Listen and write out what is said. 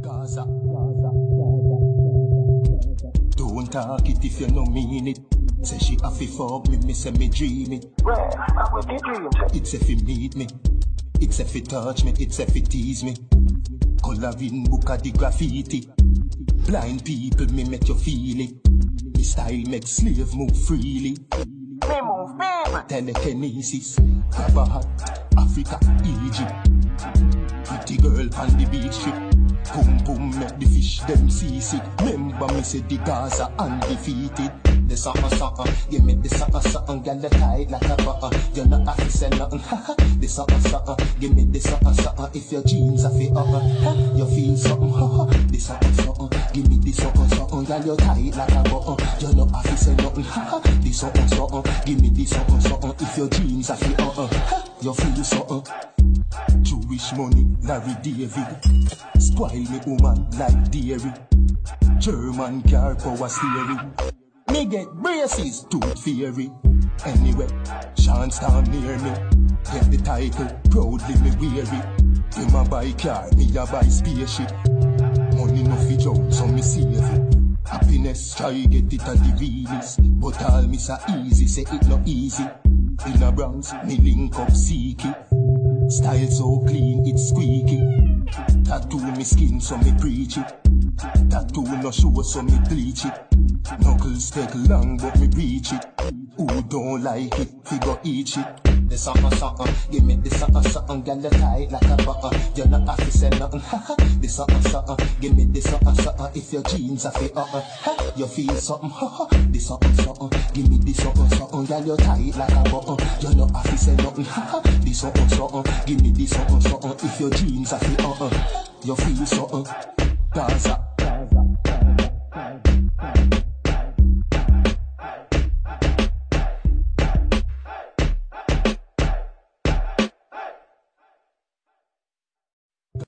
Gaza, Gaza, Gaza, Gaza. Don't talk it if you no mean it. Say she have to fuck me, me say me dream it. Where? I would be dream. It's if you meet me. It's if you touch me, it's if you tease me. Coloring book of the graffiti. Blind people, me make you feel it. Me style make slave move freely. Me move, baby. Telekinesis, grab a hat, Africa, Egypt. Pretty girl on the beach strip. Boom boom make the fish them seasick. Remember me say the Gaza undefeated. The something something, give me the something something, girl the tight like a button. You not to say nothing, haha. The something something, give me the something something. If your jeans are fit, uh, uh, you feel something, haha. The something something, give me the something something, girl you tight like a button. You not to say nothing, haha. The something something, give me the something something. If your jeans are fit, uh, uh, you feel something. Jewish money, Larry David. Spoil me woman like dairy. German car power steering. Me get braces, tooth fairy. Anyway, chance down near me. Get the title, proudly me weary. Him a buy car, me a buy spaceship. Money no fi jump, so me save it. Happiness, try get it at the realest. But all me say easy, say it no easy. In a Bronx, me link up Seeky. Style so clean, it's squeaky. Tattoo me skin, so me preach it. Tattoo no show, so me bleach it. Knuckles take long, but me reach it. Who don't like it, fi go eat it. The something something, give me the something something, girl you tight like a button. You're not have to say nothing. The something something, give me the something something. If your jeans are fit, uh uh, you feel something. The something something, give me the something something, girl you tight like a button. You're not have to say nothing. The something something, give me the something something. If your jeans are fit, uh uh, you feel something. Gaza,